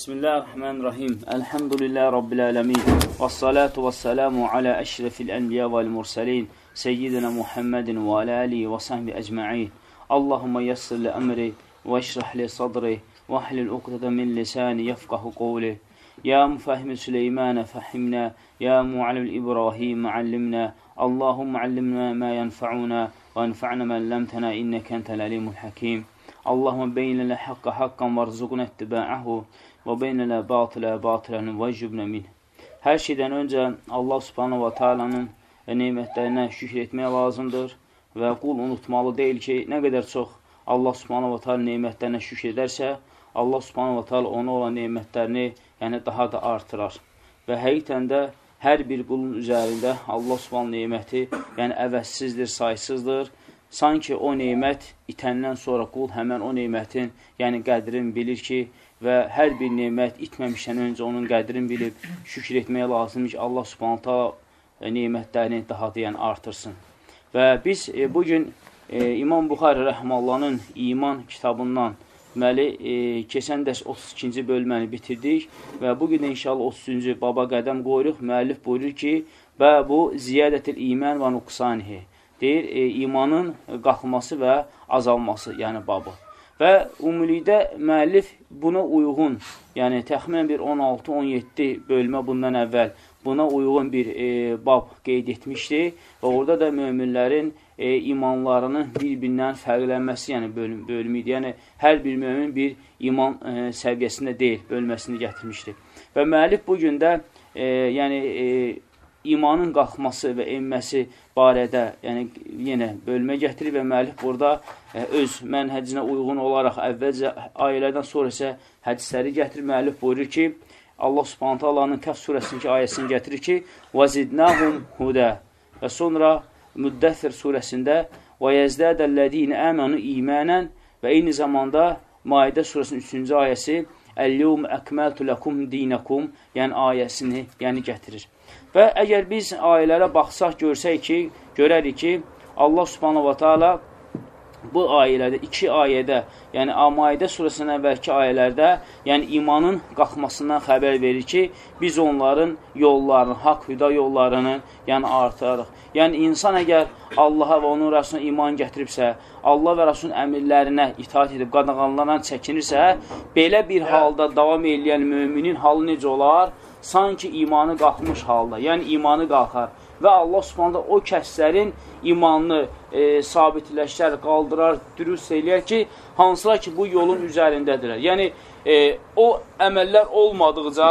بسم الله الرحمن الرحيم الحمد لله رب العالمين والصلاة والسلام على أشرف الأنبياء والمرسلين سيدنا محمد وعلى آله وصحبه أجمعين اللهم يسر لأمري واشرح لي صدري واحلل عقدة من لساني يفقه قولي يا مفهم سليمان فهمنا يا معلم إبراهيم علمنا اللهم علمنا ما ينفعنا وانفعنا ما علمتنا إنك أنت العليم الحكيم Allahumma beyin lənə haqqa haqqan varzuqna ittiba'ahu və beynələ batılə batıləni və cübnə min. Hər şeydən öncə Allah subhanahu wa ta'alanın neymətlərinə şükür etmək lazımdır və qul unutmalı deyil ki, nə qədər çox Allah subhanahu wa ta'ala neymətlərinə şükür edərsə, Allah subhanahu wa ta'ala ona olan neymətlərini yəni daha da artırar. Və həqiqətən də hər bir qulun üzərində Allah subhanahu neyməti yəni əvəzsizdir, saysızdır. Sanki o neymət itəndən sonra qul həmən o neymətin yəni qədrini bilir ki, və hər bir nemət itməmişdən öncə onun qədrini bilib şükür etməyə lazımdır ki, Allah subhanətə e, nemətlərini daha deyən artırsın. Və biz e, bugün e, İmam Buxarə Rəhmallahın iman kitabından deməli, e, keçən dərs 32-ci bölməni bitirdik və bugün inşallah 33-cü baba qədəm qoyuruq. Müəllif buyurur ki, və bu ziyadətil iman və nuqsanihi deyir, e, imanın qalxması və azalması, yəni babı. Və ümumilikdə müəllif buna uyğun, yəni təxminən bir 16-17 bölmə bundan əvvəl buna uyğun bir e, bab qeyd etmişdi və orada da möminlərin e, imanlarının bir-birindən fərqlənməsi, yəni bölüm, bölümü idi. Yəni, hər bir mömin bir iman e, səviyyəsində deyil, bölməsini gətirmişdi. Və müəllif bugün də e, yəni, e, imanın qalxması və enməsi barədə, yəni yenə bölmə gətirir və müəllif burada ə, e, öz mənhəcinə uyğun olaraq əvvəlcə ayələrdən sonra isə hədisləri gətirir. Müəllif buyurur ki, Allah Subhanahu taalanın Kəf surəsindəki ayəsini gətirir ki: "Və zidnahum huda." Və sonra Müddəthir surəsində "Və yazdadallazina amanu imanan" və eyni zamanda Maidə surəsinin 3-cü ayəsi "Əl-yevm əkmaltu lakum dinakum" yəni ayəsini yəni gətirir. Və əgər biz ayələrə baxsaq, görsək ki, görərik ki, Allah subhanahu wa ta'ala bu ayələrdə, iki ayədə, yəni Amaidə surəsindən əvvəlki ayələrdə, yəni imanın qalxmasından xəbər verir ki, biz onların yollarını, haqq hüda yollarını, yəni artırarıq. Yəni insan əgər Allaha və onun rəsuluna iman gətiribsə, Allah və rəsulun əmirlərinə itaat edib, qadağanlardan çəkinirsə, belə bir halda davam edən müminin halı necə olar? sanki imanı qalxmış halda, yəni imanı qalxar və Allah subhanədə o kəslərin imanını e, sabitləşər, qaldırar, dürüst eləyər ki, hansılar ki, bu yolun üzərindədirlər. Yəni, e, o əməllər olmadıqca,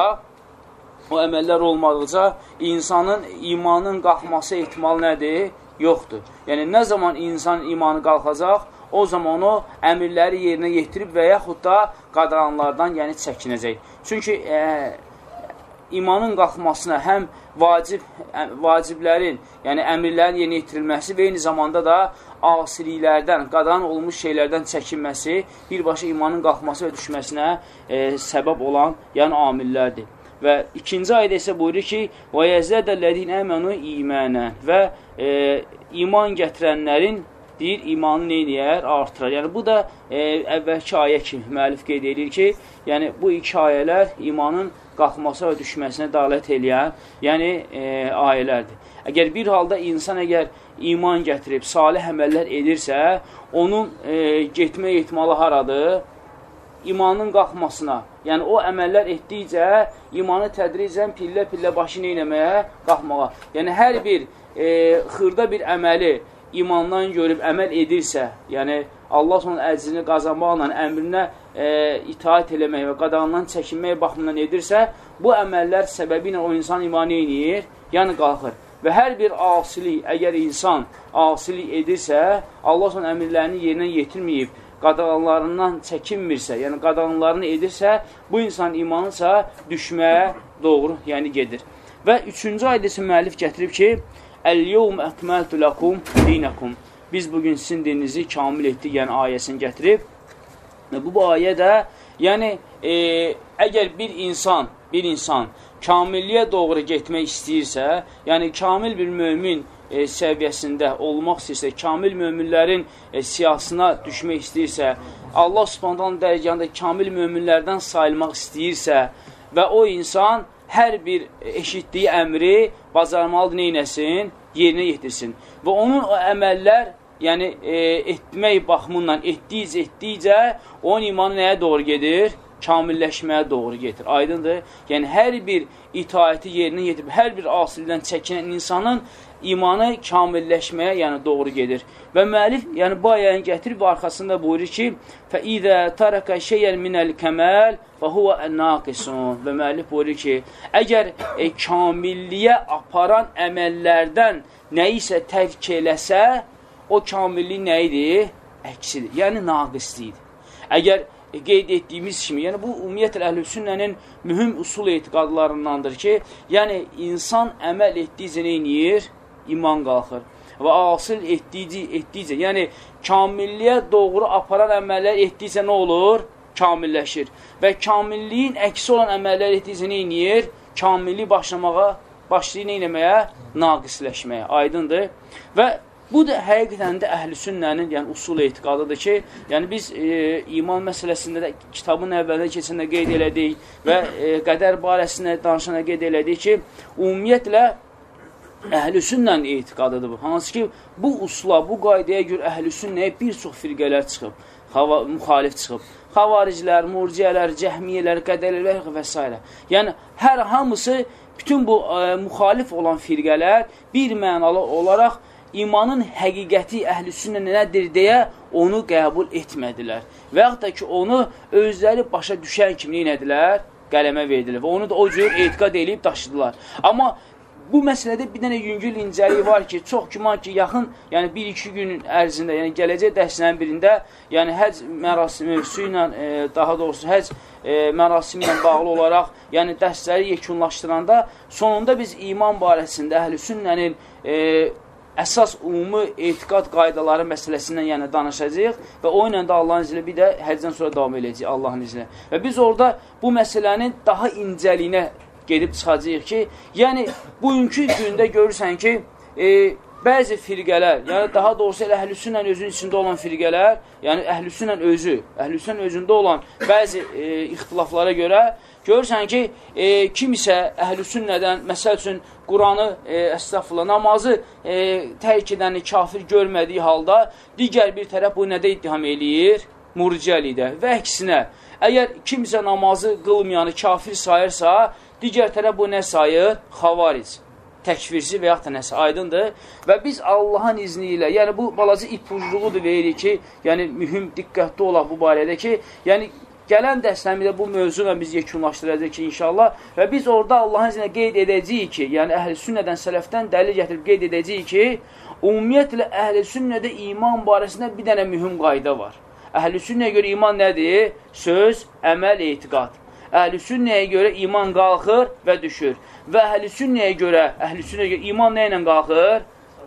o əməllər olmadıqca insanın imanın qalxması ehtimal nədir? Yoxdur. Yəni, nə zaman insan imanı qalxacaq, o zaman o əmirləri yerinə yetirib və yaxud da qadranlardan yəni çəkinəcək. Çünki e, imanın qalxmasına həm vacib, vaciblərin, yəni əmirlərin yerinə yetirilməsi və eyni zamanda da asiliklərdən, qadan olmuş şeylərdən çəkinməsi birbaşa imanın qalxması və düşməsinə e, səbəb olan yəni amillərdir. Və ikinci ayda isə buyurur ki, Və yəzədəllədin əmənu imənə və e, iman gətirənlərin deyir, imanı neynəyər? Artırar. Yəni, bu da e, əvvəlki ayə kimi müəllif qeyd edir ki, yəni, bu iki ayələr imanın qalxması və düşməsinə dalət eləyən, yəni e, ayələrdir. Əgər bir halda insan əgər iman gətirib, salih əməllər edirsə, onun e, getmə ehtimalı haradır? İmanın qalxmasına, yəni o əməllər etdikcə imanı tədricən pillə-pillə başı neynəməyə, qalxmağa. Yəni hər bir e, xırda bir əməli imandan görüb əməl edirsə, yəni Allah onun əcrini qazanmaqla əmrinə e, itaat eləmək və qadağandan çəkinmək baxımından edirsə, bu əməllər səbəbi ilə o insan imanı eynir, yəni qalxır. Və hər bir asilik, əgər insan asilik edirsə, Allah onun əmirlərini yerinə yetirməyib, qadağanlarından çəkinmirsə, yəni qadağanlarını edirsə, bu insan imanısa düşməyə doğru, yəni gedir. Və üçüncü ayda isə müəllif gətirib ki, Əl-yevm əkməltu ləkum dinəkum. Biz bugün sizin dininizi kamil etdik, yəni ayəsini gətirib. Bu, bu ayə də, yəni, e, əgər bir insan, bir insan kamilliyə doğru getmək istəyirsə, yəni kamil bir mömin e, səviyyəsində olmaq istəyirsə, kamil möminlərin e, siyasına düşmək istəyirsə, Allah subhandan dərgahında kamil möminlərdən sayılmaq istəyirsə və o insan hər bir eşitdiyi əmri bacarmalıdır neynəsin, yerinə yetirsin. Və onun o əməllər, yəni e, etmək baxımından etdikcə, etdikcə onun imanı nəyə doğru gedir? kamilləşməyə doğru getir. Aydındır? Yəni, hər bir itaəti yerinə yetirib, hər bir asildən çəkinən insanın imanı kamilləşməyə yəni doğru gedir. Və müəllif yəni bu ayəni gətirib və arxasında buyurur ki: "Fəidə təraka şeyən minəl kəmal və huwa naqisun." Və müəllif buyurur ki, əgər e, kamilliyə aparan əməllərdən nə isə tərk eləsə, o kamillik nə idi? Əksidir. Yəni naqislidir. Əgər e, qeyd etdiyimiz kimi, yəni bu ümumiyyətlə əhlüsünnənin mühüm usul etiqadlarındandır ki, yəni insan əməl etdikcə nə edir? İman qalxır. Və asıl etdikcə, etdikcə, yəni kamilliyə doğru aparan əməllər etdikcə nə olur? Kamilləşir. Və kamilliyin əksi olan əməllər etdikcə nə edir? Kamillik başlamağa, başlayır nə eləməyə? Naqisləşməyə. Aydındır. Və Bu da həqiqətən də əhl-i sünnənin, yəni usul etiqadıdır ki, yəni biz e, iman məsələsində də kitabın əvvəlində keçəndə qeyd elədik və e, qədər barəsində danışanda qeyd elədik ki, ümumiyyətlə əhl-i sünnənin etiqadıdır bu. Hansı ki, bu usula, bu qaydaya görə əhl-i sünnəyə bir çox firqələr çıxıb, hava, müxalif çıxıb. Xavariclər, murciyələr, cəhmiyyələr, qədərlər və s. Yəni, hər hamısı, bütün bu ə, e, müxalif olan firqələr bir mənalı olaraq imanın həqiqəti əhlüsünnə nədir deyə onu qəbul etmədilər. Və yaxud da ki, onu özləri başa düşən kimi nədilər? Qələmə verdilər və onu da o cür etiqad edib daşıdılar. Amma bu məsələdə bir dənə yüngül incəlik var ki, çox güman ki, yaxın, yəni 1-2 gün ərzində, yəni gələcək dərslərin birində, yəni həc mərasimi mövzu ilə, e, daha doğrusu həc e, mərasimi ilə bağlı olaraq, yəni dərsləri yekunlaşdıranda, sonunda biz iman barəsində əhl-i sünnənin e, əsas ümumi etiqad qaydaları məsələsindən yəni danışacağıq və o ilə də Allahın iznilə bir də həcdən sonra davam edəcəyik Allahın iznilə. Və biz orada bu məsələnin daha incəliyinə gedib çıxacağıq ki, yəni bugünkü gündə görürsən ki, e, bəzi firqələr, yəni daha doğrusu elə əhlüsünlə özünün içində olan firqələr, yəni əhlüsünlə özü, əhlüsünlə özündə olan bəzi e, ixtilaflara görə görürsən ki, e, kimisə əhlüsünnədən, məsəl üçün, Quranı, e, əstəğfurullah, namazı e, tərk edəni kafir görmədiyi halda, digər bir tərəf bu nədə ittiham eləyir? Murciəlikdə və əksinə. Əgər kimsə namazı qılmayanı kafir sayırsa, digər tərəf bu nə sayır? Xavaric təkvirci və yaxud da nəsə aydındır. Və biz Allahın izni ilə, yəni bu balaca ipucluğudur veririk ki, yəni mühüm diqqətli olaq bu barədə ki, yəni gələn dərsləmizdə bu mövzuyla biz yekunlaşdıracaq ki, inşallah və biz orada Allahın izni qeyd edəcəyik ki, yəni əhl-i sünnədən, sələfdən dəlil gətirib qeyd edəcəyik ki, ümumiyyətlə əhl-i sünnədə iman barəsində bir dənə mühüm qayda var. Əhl-i sünnəyə görə iman nədir? Söz, əməl, etiqad. Əhl-i sünnəyə görə iman qalxır və düşür. Və əhl-i sünnəyə görə, əhl-i sünnəyə görə iman nə ilə qalxır?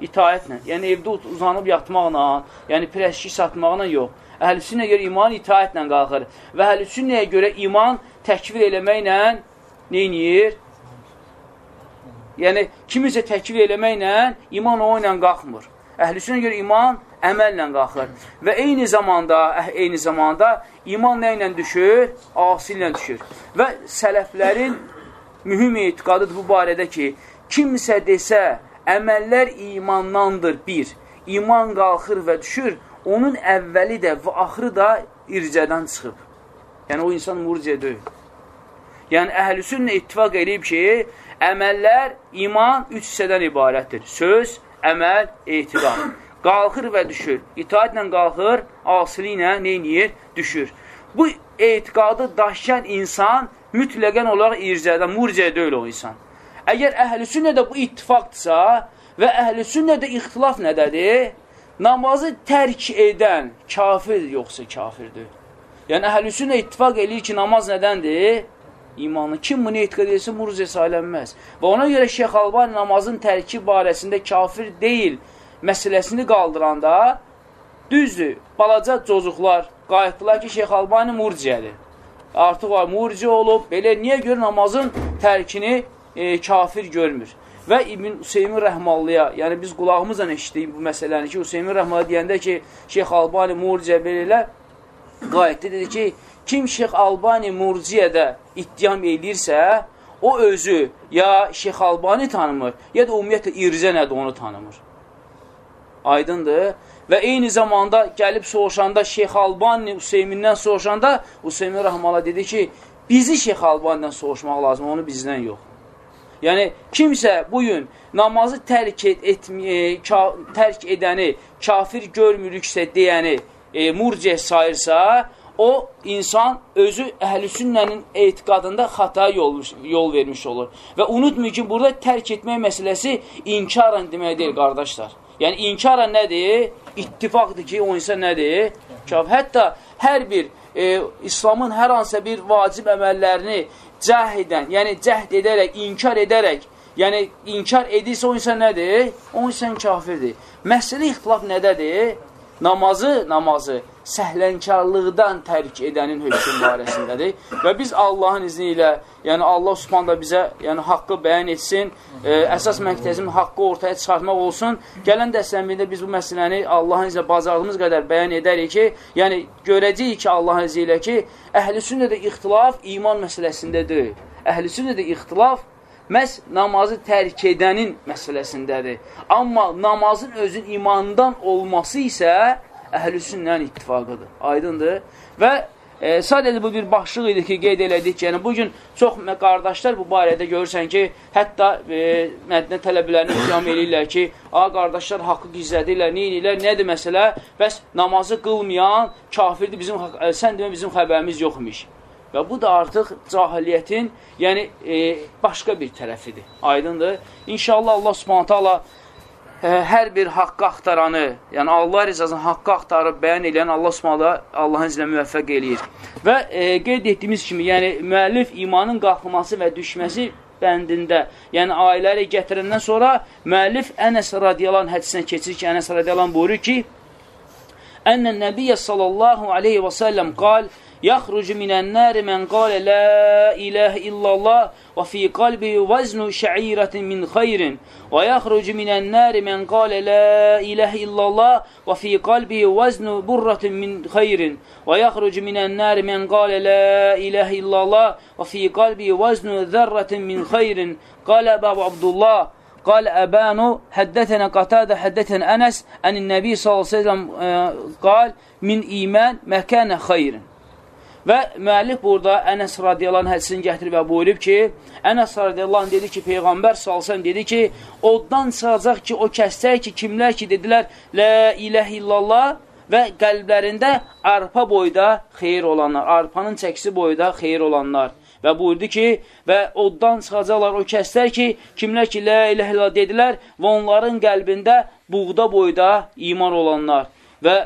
İtaətlə. Yəni, evdə uzanıb yatmaqla, yəni preşki satmaqla yox. Əhl-i sünnəyə görə iman itaətlə qalxır. Və əhl-i sünnəyə görə iman təkvir eləməklə neyiniyir? Yəni, kimisə təkvir eləməklə iman o ilə qalxmır. Əhl-i görə iman əməllə qalxır. Və eyni zamanda, eyni zamanda iman nə ilə düşür? Asi ilə düşür. Və sələflərin mühüm etiqadıdır bu barədə ki, kimsə desə, əməllər imandandır, bir, iman qalxır və düşür, onun əvvəli də və axırı da ircədən çıxıb. Yəni, o insan murciə deyil. Yəni, əhlüsünlə ittifak edib ki, əməllər iman üç hissədən ibarətdir. Söz, əməl, etiqad qalxır və düşür. İtaətlə qalxır, asili ilə neyniyir? Düşür. Bu etiqadı daşıyan insan mütləqən olaraq ircədən, murciə deyil o insan. Əgər əhl-i sünnədə bu ittifaqdırsa və əhl-i sünnədə ixtilaf nədədir? Namazı tərk edən kafir yoxsa kafirdir. Yəni, əhl-i sünnə ittifaq eləyir ki, namaz nədəndir? İmanı. Kim bunu etiqad edirsə, murciə sayılənməz. Və ona görə Şeyx Albani namazın tərki barəsində kafir deyil məsələsini qaldıranda, düzdür, balaca cocuqlar qayıtdılar ki, Şeyx Albani murciyədir. Artıq var, murciyə olub, belə niyə görə namazın tərkini e, kafir görmür. Və İbn Hüseymin Rəhmallıya, yəni biz qulağımızla eşitdik bu məsələni ki, Hüseymin Rəhmallı deyəndə ki, Şeyx Albani Murciə belə qayətdə dedi ki, kim Şeyx Albani Murciyədə iddiam edirsə, o özü ya Şeyx Albani tanımır, ya da ümumiyyətlə irzə nədir onu tanımır. Aydındır. Və eyni zamanda gəlib soruşanda Şeyx Albani Hüseymindən soruşanda Hüseymin Rəhmala dedi ki, bizi Şeyx Albanidən soruşmaq lazım, onu bizdən yox. Yəni, kimsə bugün namazı tərk, et, etməyə, ka, tərk edəni, kafir görmürüksə deyəni e, murciə sayırsa, o insan özü əhl-i sünnənin etiqadında xata yol, yol vermiş olur. Və unutmayın ki, burada tərk etmək məsələsi inkarən demək deyil, qardaşlar. Yəni, inkarən nədir? İttifaqdır ki, o insan nədir? Kaf. Hətta hər bir e, İslamın hər hansısa bir vacib əməllərini cəh edən, yəni cəhd edərək, inkar edərək, yəni inkar edirsə o insan nədir? O insan kafirdir. Məsələ ixtilaf nədədir? Namazı, namazı səhlənkarlıqdan tərk edənin hökm barəsindədir. Və biz Allahın izni ilə, yəni Allah Subhanahu da bizə, yəni haqqı bəyan etsin, e, əsas məqsədimiz haqqı ortaya çıxartmaq olsun. Gələn dərsləmində biz bu məsələni Allahın izni bacardığımız qədər bəyan edərik ki, yəni görəcəyik ki, Allahın izni ilə ki, əhl-i sünnədə ixtilaf iman məsələsindədir. Əhl-i sünnədə ixtilaf məhz namazı tərk edənin məsələsindədir. Amma namazın özün imandan olması isə əhl-i sünnənin ittifaqıdır. Aydındır. Və e, sadəcə bu bir başlıq idi ki, qeyd elədik yəni bugün çox qardaşlar bu barədə görürsən ki, hətta e, mədnə tələbələrini qiyam eləyirlər ki, a, qardaşlar haqqı gizlədirlər, neyinirlər, nədir məsələ? Bəs namazı qılmayan kafirdir, bizim, e, sən demə bizim xəbərimiz yoxmuş. Və bu da artıq cahiliyyətin, yəni e, başqa bir tərəfidir. Aydındır. İnşallah Allah subhanətə Allah e, hər bir haqqı axtaranı, yəni Allah rizasını haqqı axtarıb bəyan edən Allah subhanətə Allahın izlə müvəffəq eləyir. Və e, qeyd etdiyimiz kimi, yəni müəllif imanın qalxması və düşməsi bəndində, yəni ayələri gətirəndən sonra müəllif Ənəs radiyalan hədisinə keçir ki, Ənəs radiyalan buyurur ki, Ənnən Nəbiyyə sallallahu aleyhi və səlləm qal, يخرج من النار من قال لا إله إلا الله وفي قلبه وزن شعيرة من خير. ويخرج من النار من قال لا إله إلا الله وفي قلبه وزن برة من خير. ويخرج من النار من قال لا إله إلا الله وفي قلبه وزن ذرة من خير. قال أبا عبد الله قال أبان حدثنا قتادة حدثنا أنس أن النبي صلى الله عليه وسلم قال من إيمان ما كان خيرا. Və müəllif burada Ənəs radiyallahu hədisini gətirib və buyurub ki, Ənəs radiyallahu dedi ki, Peyğəmbər salsan dedi ki, oddan çıxacaq ki, o kəslər ki, kimlər ki, dedilər, Lə iləh illallah və qəlblərində arpa boyda xeyir olanlar, arpanın çəkisi boyda xeyir olanlar. Və buyurdu ki, və oddan çıxacaqlar o kəslər ki, kimlər ki, Lə iləh illallah dedilər və onların qəlbində buğda boyda iman olanlar. Və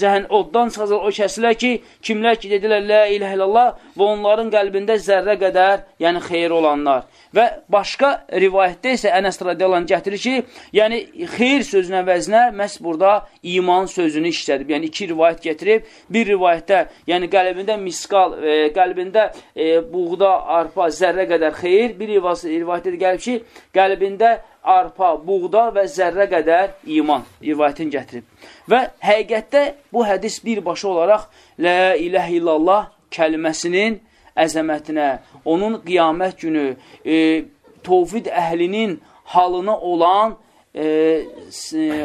cəhən oddan çıxacaq o kəsilər ki, kimlər ki, dedilər, lə ilə illallah və onların qəlbində zərrə qədər, yəni xeyir olanlar. Və başqa rivayətdə isə Ənəs radiyalan gətirir ki, yəni xeyir sözünə vəzinə məhz burada iman sözünü işlədib. Yəni iki rivayət gətirib, bir rivayətdə, yəni qəlbində miskal, e, qəlbində e, buğda, arpa, zərrə qədər xeyir, bir rivayətdə gəlib ki, qəlbində arpa, buğda və zərrə qədər iman rivayətini gətirib. Və həqiqətdə bu hədis birbaşa olaraq Lə iləh illallah kəlməsinin əzəmətinə, onun qiyamət günü e, tovfid əhlinin halına olan e,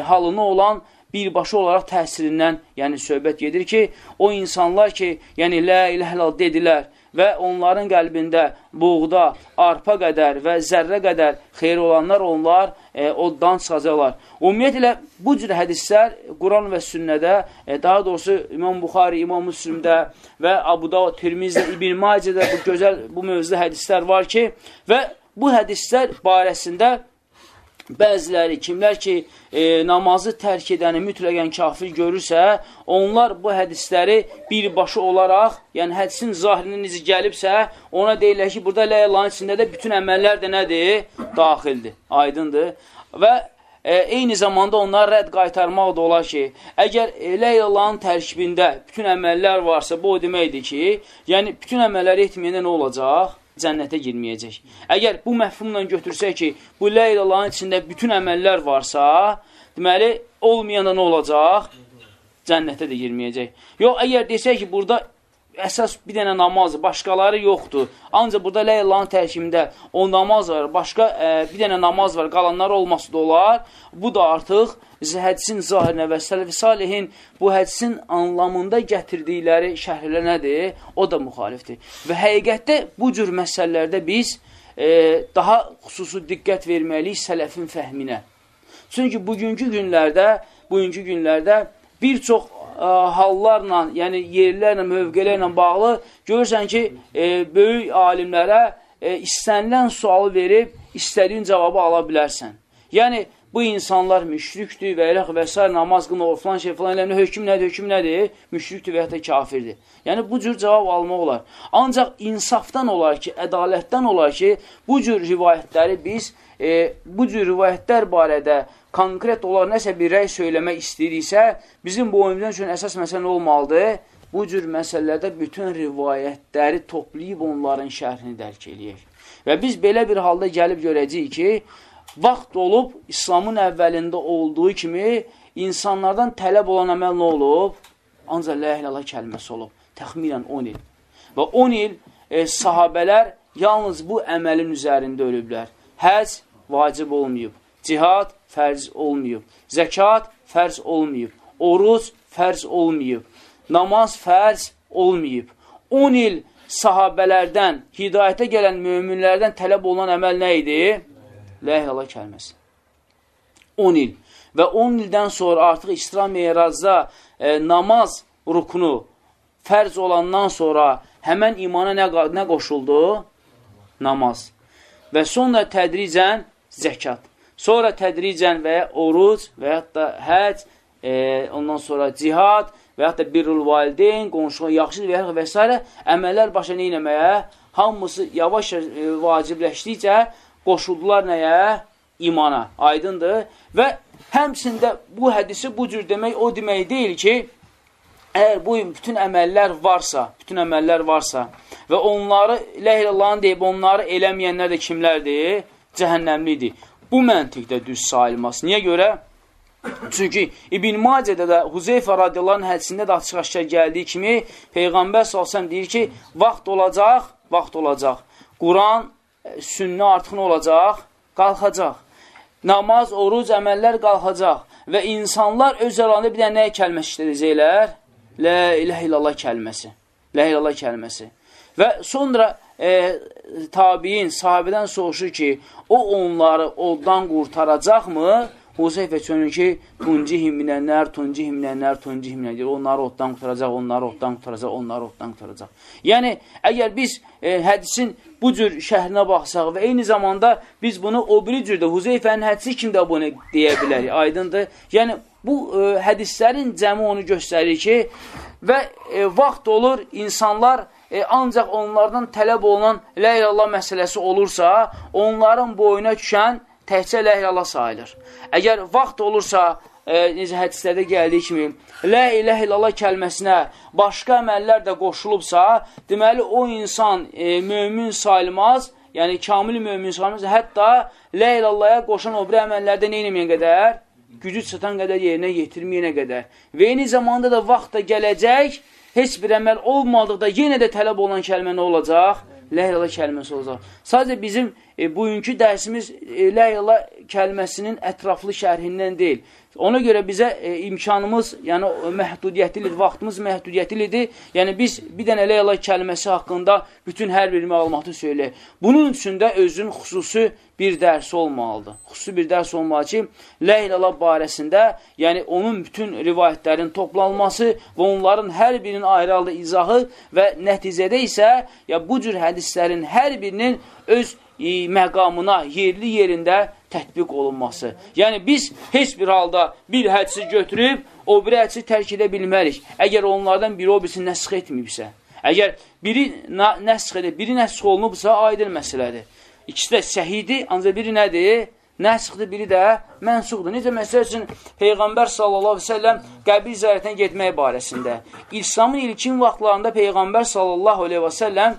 halına olan birbaşa olaraq təsirindən yəni söhbət gedir ki, o insanlar ki, yəni Lə iləh illallah dedilər və onların qəlbində buğda, arpa qədər və zərrə qədər xeyr olanlar onlar e, oddan çıxacaqlar. Ümumiyyətlə, bu cür hədislər Quran və sünnədə, e, daha doğrusu İmam Buxari, İmam Müslümdə və Abu Davud, Tirmizdə, İbn Macədə bu gözəl, bu mövzuda hədislər var ki, və bu hədislər barəsində Bəziləri, kimlər ki, e, namazı tərk edəni mütləqən kafir görürsə, onlar bu hədisləri birbaşı olaraq, yəni hədisin zahirinin necə gəlibsə, ona deyirlər ki, burada ləyəlanın içində də bütün əməllər də nədir? Daxildir, aydındır. Və e, eyni zamanda onlara rədd qaytarmaq da olar ki, əgər e, ləyəlanın tərkibində bütün əməllər varsa, bu o deməkdir ki, yəni bütün əməlləri etməyəndə nə olacaq? Cənnətə girməyəcək. Əgər bu məfhumla götürsək ki, bu lə ilallahın içində bütün əməllər varsa, deməli, olmayanda nə olacaq? Cənnətə də girməyəcək. Yox, əgər desək ki, burada əsas bir dənə namazdır, başqaları yoxdur. Ancaq burada lə ilahın tərkimində o namaz var, başqa ə, e, bir dənə namaz var, qalanlar olması da olar. Bu da artıq hədisin zahirinə və sələfi salihin bu hədisin anlamında gətirdikləri şərhlə nədir? O da müxalifdir. Və həqiqətdə bu cür məsələlərdə biz e, daha xüsusi diqqət verməliyik sələfin fəhminə. Çünki bugünkü günlərdə, bugünkü günlərdə bir çox ə, hallarla, yəni yerlərlə, mövqelərlə bağlı görürsən ki, e, böyük alimlərə e, istənilən sualı verib, istədiyin cavabı ala bilərsən. Yəni, bu insanlar müşrikdir və elə və s. namaz qılma, filan şey, filan eləmdə hökm nədir, hökm nədir? Müşrikdir və ya da kafirdir. Yəni, bu cür cavab almaq olar. Ancaq insafdan olar ki, ədalətdən olar ki, bu cür rivayətləri biz, e, bu cür rivayətlər barədə konkret olaraq nəsə bir rəy söyləmək istəyiriksə, bizim bu oyundan üçün əsas məsələ olmalıdır. Bu cür məsələlərdə bütün rivayətləri toplayıb onların şərhini dərk eləyək. Və biz belə bir halda gəlib görəcəyik ki, vaxt olub İslamın əvvəlində olduğu kimi insanlardan tələb olan əməl nə olub? Ancaq ilaha kəlməsi olub. Təxminən 10 il. Və 10 il e, sahabələr yalnız bu əməlin üzərində ölüblər. Həc vacib olmayıb. Cihad fərz olmayıb. Zəkat fərz olmayıb. Oruc fərz olmayıb. Namaz fərz olmayıb. 10 il sahabələrdən, hidayətə gələn möminlərdən tələb olunan əməl nə idi? İlaha kəlməsi. 10 il. Və 10 ildən sonra artıq İsra Meyracda e, namaz rukunu fərz olandan sonra həmən imana nə, nə qoşuldu? Namaz. Və sonra tədricən zəkat. Sonra tədricən və oruc və ya da həc, e, ondan sonra cihad və ya da birrul valideyn, qonşuğa yaxşı və ya və s. əməllər başa neynəməyə? Hamısı yavaş e, vacibləşdikcə qoşuldular nəyə? İmana. Aydındır. Və həmsində bu hədisi bu cür demək o demək deyil ki, əgər bu bütün əməllər varsa, bütün əməllər varsa və onları ləhillahını deyib, onları eləməyənlər də kimlərdir? Cəhənnəmlidir bu məntiqdə düz sayılmaz. Niyə görə? Çünki İbn Macədə də Huzeyfə radiyallahu hədisində də açıq-aşkar gəldiyi kimi Peyğəmbər salsam deyir ki, vaxt olacaq, vaxt olacaq. Quran, e, sünnə artıq olacaq, qalxacaq. Namaz, oruc, əməllər qalxacaq və insanlar öz arasında bir dənə nə kəlməsi işlədəcəklər? Lə iləh illallah kəlməsi. Lə illallah kəlməsi. Və sonra e, tabiin, sahabədən soruşur ki, o onları oddan qurtaracaqmı? Huzeyfə çönür ki, tuncihim minənlər, tuncihim minənlər, tuncihim minənlər. Onları oddan qurtaracaq, onları oddan qurtaracaq, onları oddan qurtaracaq. Yəni, əgər biz e, hədisin bu cür şəhrinə baxsaq və eyni zamanda biz bunu o biri cürdə Huzeyfənin hədisi kimdə bunu deyə bilərik, aydındır. Yəni, bu e, hədislərin cəmi onu göstərir ki, və e, vaxt olur insanlar e, ancaq onlardan tələb olunan lə ilallah məsələsi olursa, onların boyuna düşən təhcə lə ilallah sayılır. Əgər vaxt olursa, e, necə hədislərdə gəldiyi kimi, lə iləh illallah kəlməsinə başqa əməllər də qoşulubsa, deməli o insan e, mömin sayılmaz, yəni kamil mömin sayılmaz, hətta lə ilallaya qoşan o bir əməllərdə neynəməyən qədər? Gücü çatan qədər yerinə yetirməyənə qədər. Və eyni zamanda da vaxt da gələcək, heç bir əməl olmadıqda yenə də tələb olan kəlmə nə olacaq? Lə ilə kəlməsi olacaq. Sadəcə bizim e, bugünkü dərsimiz e, lə ilə kəlməsinin ətraflı şərhindən deyil. Ona görə bizə e, imkanımız, yəni məhdudiyyətlidir, vaxtımız məhdudiyyətlidir. Yəni biz bir dənə lə ilə kəlməsi haqqında bütün hər bir məlumatı söyləyək. Bunun üçün də özün xüsusi bir dərs olmalıdır. Xüsusi bir dərs olmalı ki, lə ilə barəsində, yəni onun bütün rivayətlərin toplanması və onların hər birinin ayrı-ayrı izahı və nəticədə isə ya bu cür hədislərin hər birinin öz məqamına, yerli yerində tətbiq olunması. Yəni, biz heç bir halda bir hədsi götürüb, o bir hədsi tərk edə bilmərik. Əgər onlardan biri o birisini nəsx etməyibsə. Əgər biri nəsx edib, biri nəsx olunubsa, aydın məsələdir. İkisi də səhidir, ancaq biri nədir? Nəsxdir, biri də mənsuqdur. Necə məsələ üçün Peyğəmbər sallallahu aleyhi ve selləm qəbir ziyarətinə getmək barəsində. İslamın ilkin vaxtlarında Peyğəmbər sallallahu aleyhi ve selləm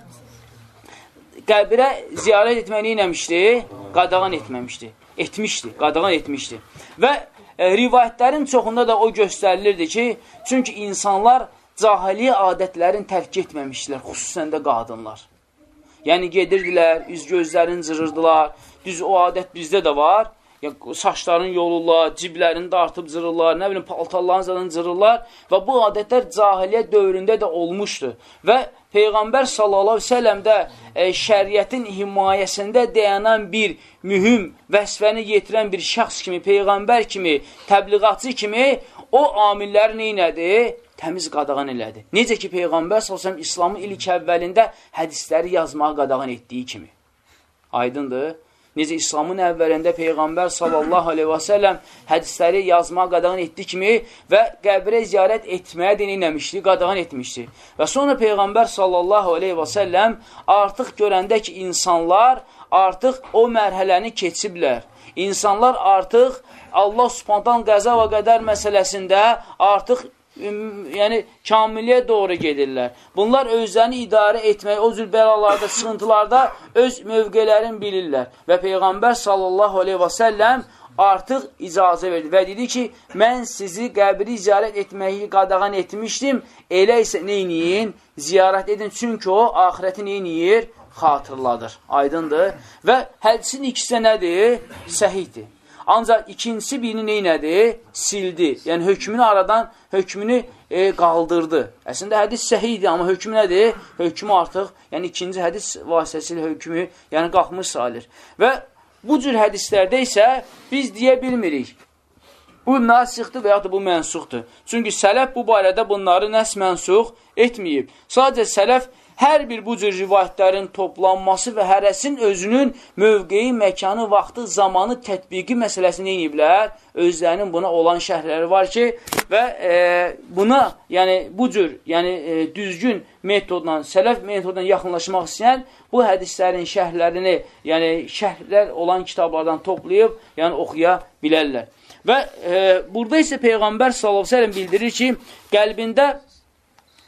qəbrə ziyarət etməyi eləmişdi? Qadağan etməmişdi. Etmişdi, qadağan etmişdi. Və e, rivayətlərin çoxunda da o göstərilirdi ki, çünki insanlar cahiliyə adətlərin tərk etməmişdilər, xüsusən də qadınlar. Yəni gedirdilər, üz gözlərini cırırdılar. Düz o adət bizdə də var. Ya, saçlarını yolurlar, ciblərini dartıb cırırlar, nə bilim, paltarlarını zaten cırırlar və bu adətlər cahiliyyət dövründə də olmuşdur. Və Peyğəmbər sallallahu əleyhi və səlləm də e, şəriətin himayəsində dayanan bir mühüm vəzifəni yetirən bir şəxs kimi, peyğəmbər kimi, təbliğatçı kimi o amilləri nə elədi? Təmiz qadağan elədi. Necə ki Peyğəmbər sallallahu İslamın ilk əvvəlində hədisləri yazmağa qadağan etdiyi kimi. Aydındır? Necə İslamın əvvəlində Peyğəmbər sallallahu aleyhi və səlləm hədisləri yazmağa qadağan etdi kimi və qəbrə ziyarət etməyə dinləmişdi, qadağan etmişdi. Və sonra Peyğəmbər sallallahu aleyhi və səlləm artıq görəndə ki, insanlar artıq o mərhələni keçiblər. İnsanlar artıq Allah spontan qəza və qədər məsələsində artıq yəni kamilliyə doğru gedirlər. Bunlar özlərini idarə etmək, o cür bəlalarda, sıxıntılarda öz mövqələrini bilirlər. Və Peyğəmbər sallallahu aleyhi və səlləm artıq icazə verdi və dedi ki, mən sizi qəbri ziyarət etməyi qadağan etmişdim, elə isə neyniyin? Ziyarət edin, çünki o ahirəti neyniyir? Xatırladır. Aydındır. Və hədisin ikisi nədir? Səhiddir. Ancaq ikincisi birini neynədi? Sildi. Yəni, hökmünü aradan, hökmünü e, qaldırdı. Əslində, hədis səhidir, amma hökmü nədir? Hökmü artıq, yəni ikinci hədis vasitəsilə hökmü, yəni qalxmış sayılır. Və bu cür hədislərdə isə biz deyə bilmirik. Bu nasixdir və ya da bu mənsuxdur. Çünki sələf bu barədə bunları nəs mənsux etməyib. Sadəcə sələf hər bir bu cür rivayətlərin toplanması və hərəsin özünün mövqeyi, məkanı, vaxtı, zamanı, tətbiqi məsələsini iniblər. Özlərinin buna olan şərhləri var ki, və e, buna, yəni bu cür, yəni e, düzgün metodla, sələf metodla yaxınlaşmaq istəyən bu hədislərin şərhlərini, yəni şərhlər olan kitablardan toplayıb, yəni oxuya bilərlər. Və e, burada isə Peyğəmbər s.ə.v bildirir ki, qəlbində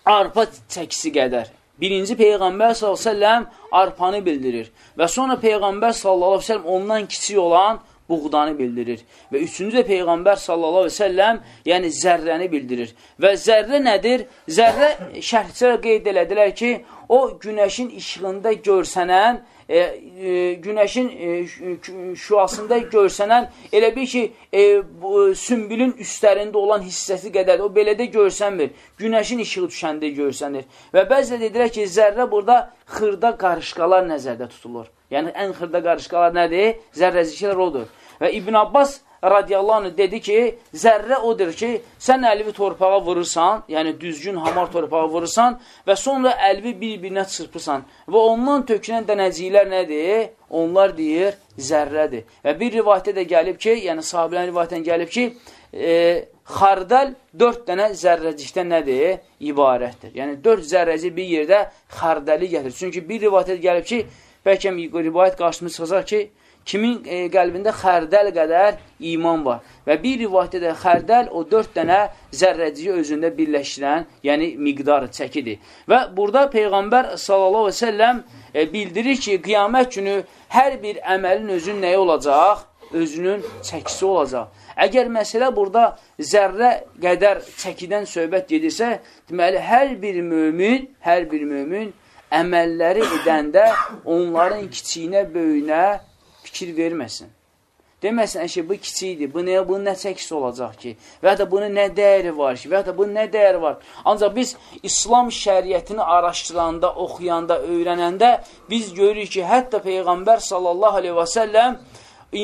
arpa çəkisi qədər, Birinci Peyğəmbər s.ə.v arpanı bildirir və sonra Peyğəmbər s.ə.v ondan kiçik olan buğdanı bildirir. Və üçüncü də Peyğəmbər sallallahu əleyhi və səlləm, yəni zərrəni bildirir. Və zərrə nədir? Zərrə şərhçilər qeyd elədilər ki, o günəşin işığında görsənən e, e, günəşin e, şüasında görsənən elə bir ki, e, bu, sümbülün üstlərində olan hissəsi qədər, o belə də görsənmir. Günəşin işığı düşəndə görsənir. Və bəzə dedilər ki, zərrə burada xırda qarışqalar nəzərdə tutulur. Yəni, ən xırda qarışqalar nədir? Zərrəziklər odur. Və İbn Abbas radiyallahu anh dedi ki, zərrə odur ki, sən əlvi torpağa vurursan, yəni düzgün hamar torpağa vurursan və sonra əlvi bir-birinə çırpırsan və ondan tökülən dənəciklər nədir? Onlar deyir, zərrədir. Və bir rivayətdə də gəlib ki, yəni sahabilərin rivayətdən gəlib ki, e, xardəl dörd dənə zərrəcikdən nədir? İbarətdir. Yəni, dörd zərrəci bir yerdə xardəli gətirir. Çünki bir rivayətdə gəlib ki, bəlkə rivayət qarşımız çıxacaq ki, kimin e, qəlbində xərdəl qədər iman var. Və bir rivayətdə də xərdəl o dörd dənə zərrəciyi özündə birləşdirən, yəni miqdar çəkidir. Və burada Peyğəmbər sallallahu əleyhi və səlləm e, bildirir ki, qiyamət günü hər bir əməlin özünün nəyi olacaq? Özünün çəkisi olacaq. Əgər məsələ burada zərrə qədər çəkidən söhbət gedirsə, deməli, hər bir mömin, hər bir mömin əməlləri edəndə onların kiçiyinə, böyünə fikir verməsin. Deməsin, əşi, bu kiçikdir, bu nə, bunun nə çəkisi olacaq ki, və ya da bunun nə dəyəri var ki, və ya da bunun nə dəyəri var. Ancaq biz İslam şəriətini araşdıranda, oxuyanda, öyrənəndə biz görürük ki, hətta Peyğəmbər sallallahu aleyhi və səlləm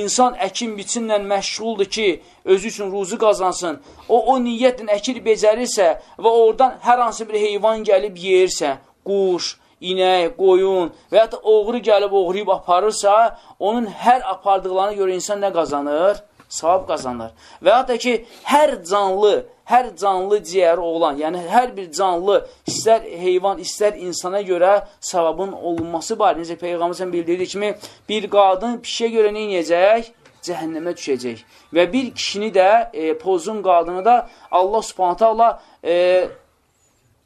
insan əkin biçimlə məşğuldur ki, özü üçün ruzu qazansın, o, o niyyətlə əkir becərirsə və oradan hər hansı bir heyvan gəlib yeyirsə, quş, inək, qoyun və ya da oğru gəlib oğruyub aparırsa, onun hər apardıqlarına görə insan nə qazanır? Savab qazanır. Və ya da ki, hər canlı, hər canlı ciyəri olan, yəni hər bir canlı, istər heyvan, istər insana görə savabın olunması var. Necə Peyğəmbər bildirdiyi kimi, bir qadın pişiyə görə nə inəyəcək? Cəhənnəmə düşəcək. Və bir kişini də, e, pozun qadını da Allah subhanətə Allah e,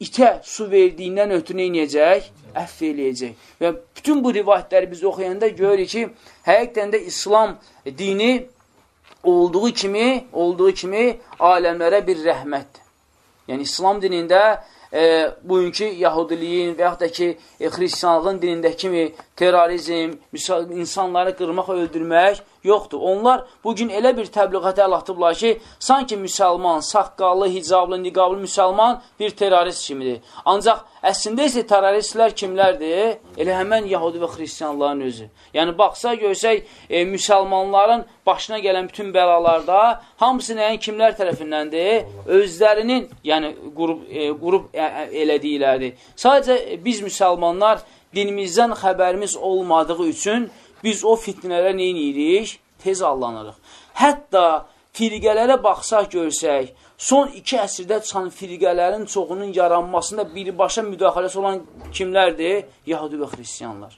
itə su verdiyindən ötürü neynəyəcək? Əff eləyəcək. Və bütün bu rivayətləri biz oxuyanda görürük ki, həqiqdən də İslam dini olduğu kimi, olduğu kimi aləmlərə bir rəhmətdir. Yəni, İslam dinində e, bugünkü yahudiliyin və yaxud da ki, e, xristiyanlığın dinində kimi terrorizm, insanları qırmaq, öldürmək yoxdur. Onlar bugün elə bir təbliğata əl atıblar ki, sanki müsəlman, saqqallı, hicablı, niqablı müsəlman bir terrorist kimidir. Ancaq əslində isə terroristlər kimlərdir? Elə həmən Yahudi və Xristiyanların özü. Yəni, baxsa, görsək, e, müsəlmanların başına gələn bütün bəlalarda hamısı nəyin kimlər tərəfindəndir? Özlərinin, yəni, qrup, e, qrup e, e elədikləridir. Sadəcə biz müsəlmanlar dinimizdən xəbərimiz olmadığı üçün biz o fitnələrə neyinirik? Tez allanırıq. Hətta firqələrə baxsaq görsək, son iki əsrdə çıxan firqələrin çoxunun yaranmasında birbaşa müdaxiləsi olan kimlərdir? Yahudi və xristiyanlar.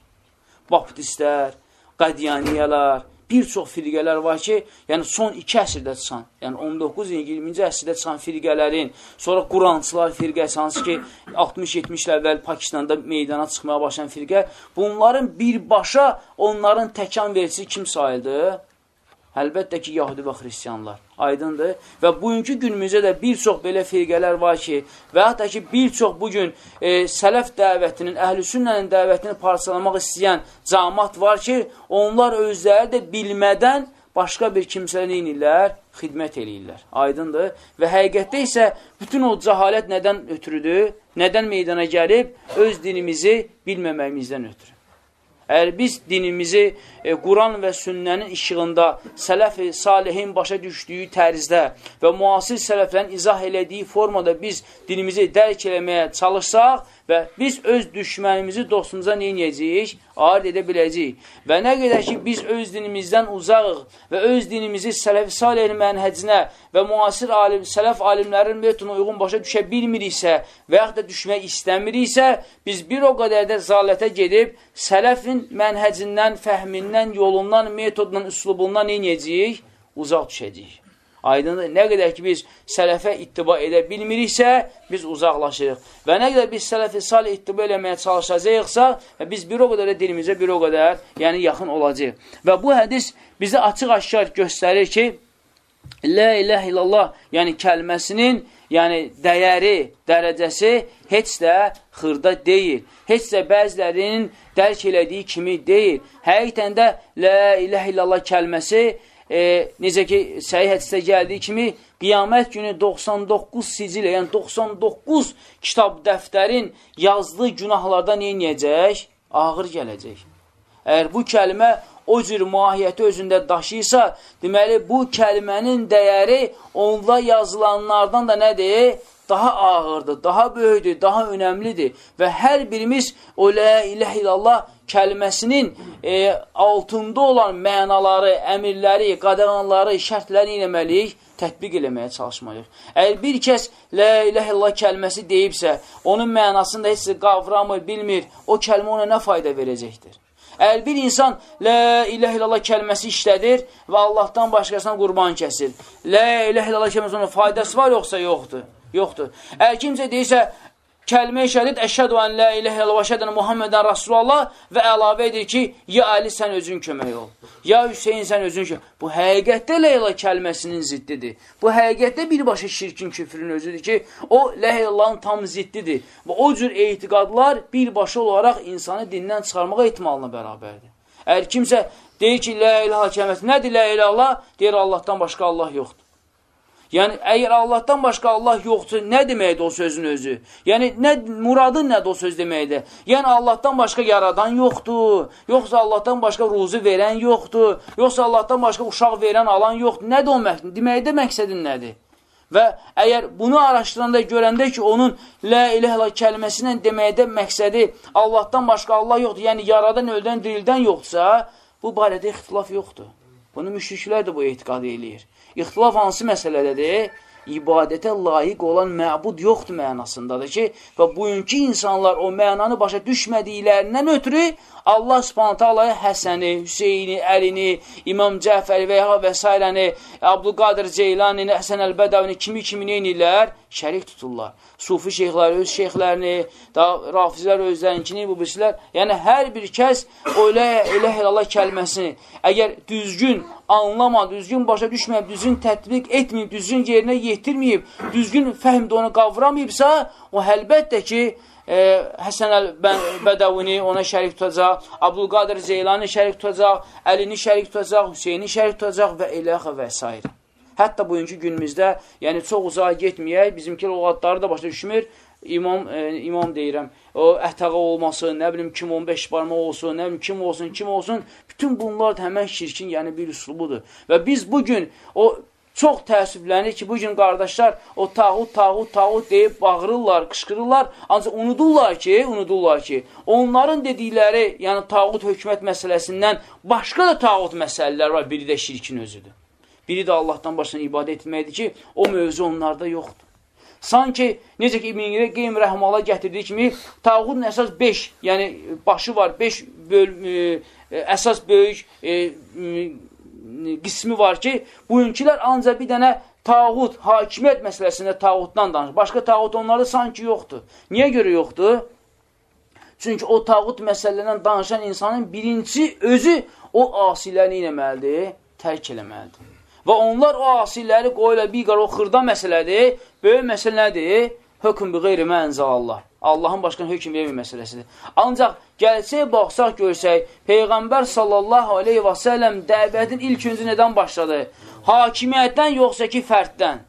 Baptistlər, qadiyaniyələr, bir çox firqələr var ki, yəni son iki əsrdə çıxan, yəni 19-20-ci əsrdə çıxan firqələrin, sonra Qurançılar firqəsi, hansı ki, 60-70 il əvvəl Pakistanda meydana çıxmaya başlayan firqə, bunların birbaşa onların təkan verisi kim sayıldı? Əlbəttə ki, Yahudi və Xristiyanlar. Aydındır. Və bugünkü günümüzdə də bir çox belə firqələr var ki, və hətta ki, bir çox bugün e, sələf dəvətinin, əhl-i sünnənin dəvətini parçalamaq istəyən camat var ki, onlar özləri də bilmədən başqa bir kimsələ neynirlər? Xidmət eləyirlər. Aydındır. Və həqiqətdə isə bütün o cəhalət nədən ötürüdür? Nədən meydana gəlib? Öz dinimizi bilməməyimizdən ötürü. Əgər biz dinimizi e, Quran və sünnənin işığında sələf-i salihin başa düşdüyü tərzdə və müasir sələflərin izah elədiyi formada biz dinimizi dərk eləməyə çalışsaq və biz öz düşmənimizi dostumuza neynəyəcəyik? Ard edə biləcəyik. Və nə qədər ki, biz öz dinimizdən uzağıq və öz dinimizi sələf-i salihin mənhəcinə və müasir alim, sələf alimlərin metoduna uyğun başa düşə bilmiriksə və yaxud da düşmək istəmiriksə, biz bir o qədər də zalətə gedib sələfin mənhəcindən, fəhmindən, yolundan, metodundan, üslubundan neynəyəcəyik? Uzaq düşəcəyik. Aydındır. Nə qədər ki, biz sələfə ittiba edə bilmiriksə, biz uzaqlaşırıq. Və nə qədər biz sələfi salih ittiba eləməyə çalışacaqsa, biz bir o qədər də dilimizə bir o qədər yəni yaxın olacaq. Və bu hədis bizə açıq-aşkar göstərir ki, Lə iləh illallah, yəni kəlməsinin yəni dəyəri, dərəcəsi heç də xırda deyil. Heç də bəzilərinin dərk elədiyi kimi deyil. Həqiqətən də Lə iləh illallah kəlməsi e, necə ki, səhih hədisdə gəldiyi kimi, qiyamət günü 99 sicilə, yəni 99 kitab dəftərin yazdığı günahlardan neynəyəcək? Ağır gələcək. Əgər bu kəlmə o cür mahiyyəti özündə daşıysa, deməli, bu kəlmənin dəyəri onda yazılanlardan da nədir? Daha ağırdır, daha böyükdür, daha önəmlidir. Və hər birimiz o lə iləh illallah kəlməsinin e, altında olan mənaları, əmirləri, qadağanları, şərtləri eləməliyik, tətbiq eləməyə çalışmalıyıq. Əgər bir kəs Lə iləh illallah kəlməsi deyibsə, onun mənasını da heç qavramır, bilmir, o kəlmə ona nə fayda verəcəkdir? Əgər bir insan Lə iləh illallah kəlməsi işlədir və Allahdan başqasına qurban kəsir, Lə iləh illallah kəlməsi ona faydası var yoxsa yoxdur? Yoxdur. Əgər kimsə deyirsə, kəlmə şəhadət əşhədu ən la iləhə illallah şəhədən Muhammedən Rasulullah və əlavə edir ki, ya Ali sən özün kömək ol. Ya Hüseyin sən özün kömək. Bu həqiqətdə Leyla kəlməsinin ziddidir. Bu həqiqətdə birbaşa şirkin küfrün özüdür ki, o Leyla'nın tam ziddidir. Və o cür etiqadlar birbaşa olaraq insanı dindən çıxarmağa ehtimalına bərabərdir. Əgər kimsə deyir ki, la ilaha kəlməsi nədir la ilallah? Deyir Allahdan başqa Allah yoxdur. Yəni, əgər Allahdan başqa Allah yoxdur, nə deməkdir o sözün özü? Yəni, nə, muradın nədir o söz deməkdir? Yəni, Allahdan başqa yaradan yoxdur, yoxsa Allahdan başqa ruzu verən yoxdur, yoxsa Allahdan başqa uşaq verən alan yoxdur. Nədir o məqsəd? Deməkdə məqsədin nədir? Və əgər bunu araşdıranda, görəndə ki, onun lə iləhlə kəlməsindən deməkdə məqsədi Allahdan başqa Allah yoxdur, yəni yaradan, öldən, dirildən yoxdursa, bu barədə ixtilaf yoxdur. Bunu müşriklər də bu etiqad eləyir. İxtilaf hansı məsələdədir? ibadətə layiq olan məbud yoxdur mənasındadır ki, və bugünkü insanlar o mənanı başa düşmədiklərindən ötürü Allah subhanətə alaya Həsəni, Hüseyni, Əlini, İmam Cəfəri və ya və s. Abdülqadir Ceylanini, Həsən Əl-Bədavini kimi kimi neynirlər? Şərik tuturlar. Sufi şeyxləri öz şeyxlərini, rafizlər özlərinkini, bu birisilər. Yəni, hər bir kəs ölə, ölə helala kəlməsini əgər düzgün anlama, düzgün başa düşməyib, düzgün tətbiq etməyib, düzgün yerinə yetirməyib, düzgün fəhmdə onu qavramayıbsa, o həlbəttə ki, e, Həsən əl-Bədəvini ona şərik tutacaq, Abdülqadir Zeylani şərik tutacaq, Əlini şərik tutacaq, Hüseyni şərik tutacaq və eləxə və s. Hətta bugünkü günümüzdə, yəni çox uzağa getməyək, bizimki lüğatları da başa düşmür, imam, e, imam deyirəm, o əhtaqa olması, nə bilim kim 15 barmaq olsun, nə bilim kim olsun, kim olsun, bütün bunlar da həmən şirkin, yəni bir üslubudur. Və biz bugün o Çox təəssüflənir ki, bugün qardaşlar o tağut, tağut, tağut deyib bağırırlar, qışqırırlar, ancaq unudurlar ki, unudurlar ki, onların dedikləri, yəni tağut hökumət məsələsindən başqa da tağut məsələlər var, biri də şirkin özüdür. Biri də Allahdan başına ibadət etməkdir ki, o mövzu onlarda yoxdur. Sanki, necə ki, İbn-i Qeym Rəhmala gətirdiyi kimi, tağutun əsas 5, yəni başı var, 5 bölüm, e, əsas böyük e, qismi var ki, bugünkülər ancaq bir dənə tağut, hakimiyyət məsələsində tağutdan danışır. Başqa tağut onlarda sanki yoxdur. Niyə görə yoxdur? Çünki o tağut məsələlərindən danışan insanın birinci özü o asiləri eləməlidir? Tərk eləməlidir. Və onlar o asiləri qoyula bir qar o xırda məsələdir. Böyük məsələ nədir? Hökm bi qeyri mənzəlallah. Allahın başqına hökm vermə məsələsidir. Ancaq gəlsək, baxsaq, görsək, Peyğəmbər sallallahu aleyhi və səlləm dəvətin ilk öncü nədən başladı? Hakimiyyətdən yoxsa ki, fərddən.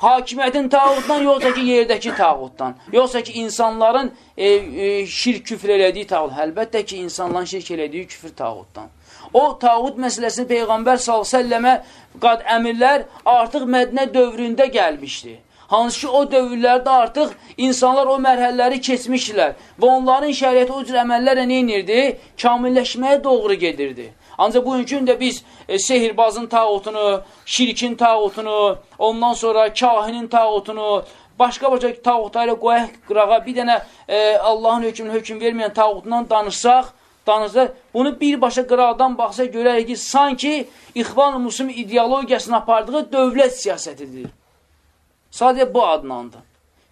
Hakimiyyətin tağutdan yoxsa ki, yerdəki tağutdan. Yoxsa ki, insanların e, e, şirk küfr elədiyi tağut. Əlbəttə ki, insanların şirk elədiyi küfr tağutdan. O tağut məsələsini Peyğəmbər s.ə.və qad əmirlər artıq Mədnə dövründə gəlmişdi. Hansı ki, o dövrlərdə artıq insanlar o mərhələləri keçmişdilər və onların şəriyyəti o cür əməllərlə neynirdi? Kamilləşməyə doğru gedirdi. Ancaq bugünkü də biz e, sehirbazın tağutunu, şirkin tağutunu, ondan sonra kahinin tağutunu, başqa-başqa tağutları qoyaq qırağa bir dənə e, Allahın hökmünü hökm verməyən tağutundan danışsaq, danışsaq, bunu birbaşa qıraqdan baxsa görərik ki, sanki İxvan-ı Müslüm ideologiyasını apardığı dövlət siyasətidir. Sadəcə bu adlandı.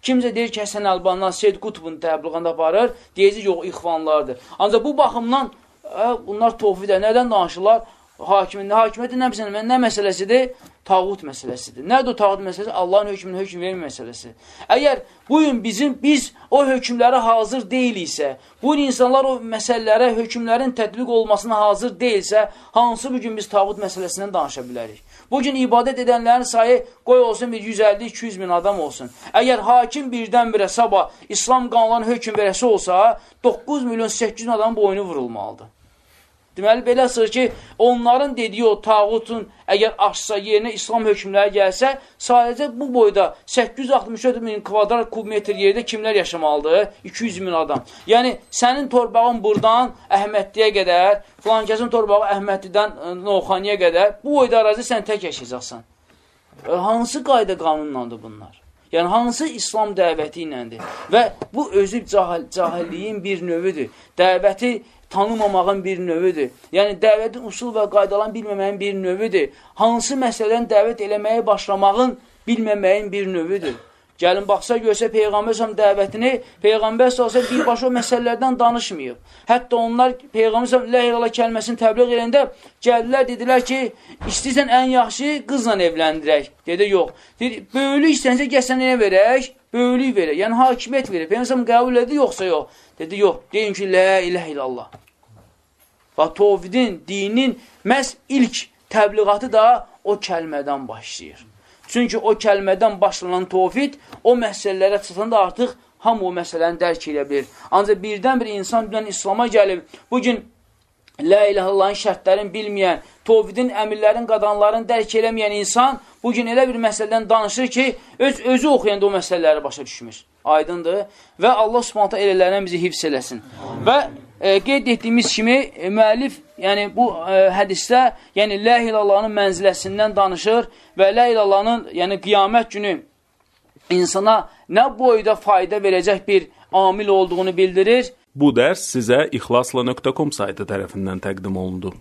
Kimsə deyir ki, Həsən Əlbandan Seyd Qutbun təbliğanda aparır, deyəcək, yox, ixvanlardır. Ancaq bu baxımdan, ə, bunlar tovfidə, nədən danışırlar? Hakimin, hakimiyyətin nə, nə məsələsidir? tağut məsələsidir. Nədir o tağut məsələsi? Allahın hökmünü hökm vermə məsələsi. Əgər bu gün bizim, biz o hökmlərə hazır deyiliksə, bu gün insanlar o məsələlərə, hökmlərin tətbiq olmasına hazır deyilsə, hansı bugün biz tağut məsələsindən danışa bilərik? Bugün ibadət edənlərin sayı qoy olsun bir 150-200 min adam olsun. Əgər hakim birdən-birə sabah İslam qanunlarına hökm verəsi olsa, 9 milyon 800 adam boynu vurulmalıdır. Deməli, belə sır ki, onların dediyi o tağutun əgər aşsa yerinə İslam hökmləri gəlsə, sadəcə bu boyda 864 min kvadrat kubmetr yerdə kimlər yaşamalıdır? 200 min adam. Yəni, sənin torbağın buradan Əhmədliyə qədər, filan kəsin torbağı Əhmədlidən e, Noxaniyə qədər, bu boyda ərazi sən tək yaşayacaqsan. E, hansı qayda qanunlandır bunlar? Yəni, hansı İslam dəvəti iləndir? Və bu özü cahil, cahilliyin bir növüdür. Dəvəti tanımamağın bir növüdür. Yəni, dəvətin usul və qaydalan bilməməyin bir növüdür. Hansı məsələdən dəvət eləməyə başlamağın bilməməyin bir növüdür. Gəlin, baxsa görsə Peyğəmbər səhəm dəvətini, Peyğəmbər səhəm birbaşa o məsələlərdən danışmayıb. Hətta onlar Peyğəmbər səhəm ləhiyyə kəlməsini təbliğ edəndə gəldilər, dedilər ki, istəyirsən ən yaxşı qızla evləndirək. Dedi, yox. Dedi, böyülük istəyəncə gəlsən nə verək? Böyülük verək, yəni hakimiyyət verək. Peyğəmbər səhəm qəbul edir, yoxsa yox. Dedi, yox, deyin ki, lə iləh illallah. Və tovhidin, dinin məhz ilk təbliğatı da o kəlmədən başlayır. Çünki o kəlmədən başlanan tovhid o məsələlərə çatanda artıq hamı o məsələni dərk edə bilir. Ancaq birdən bir insan dünən İslama gəlib, bugün Lə iləhəllahın şərtlərini bilməyən, tovhidin, əmirlərin, qadanların dərk eləməyən insan bugün elə bir məsələdən danışır ki, öz, özü oxuyanda o məsələləri başa düşmür. Aydındır. Və Allah subhanətə elələrdən bizi hifz eləsin. Və e, qeyd etdiyimiz kimi e, müəllif yəni bu e, hədisdə yəni la ilallahın mənziləsindən danışır və la ilallahın yəni qiyamət günü insana nə boyda fayda verəcək bir amil olduğunu bildirir. Bu dərs sizə ixlasla.com saytı tərəfindən təqdim olundu.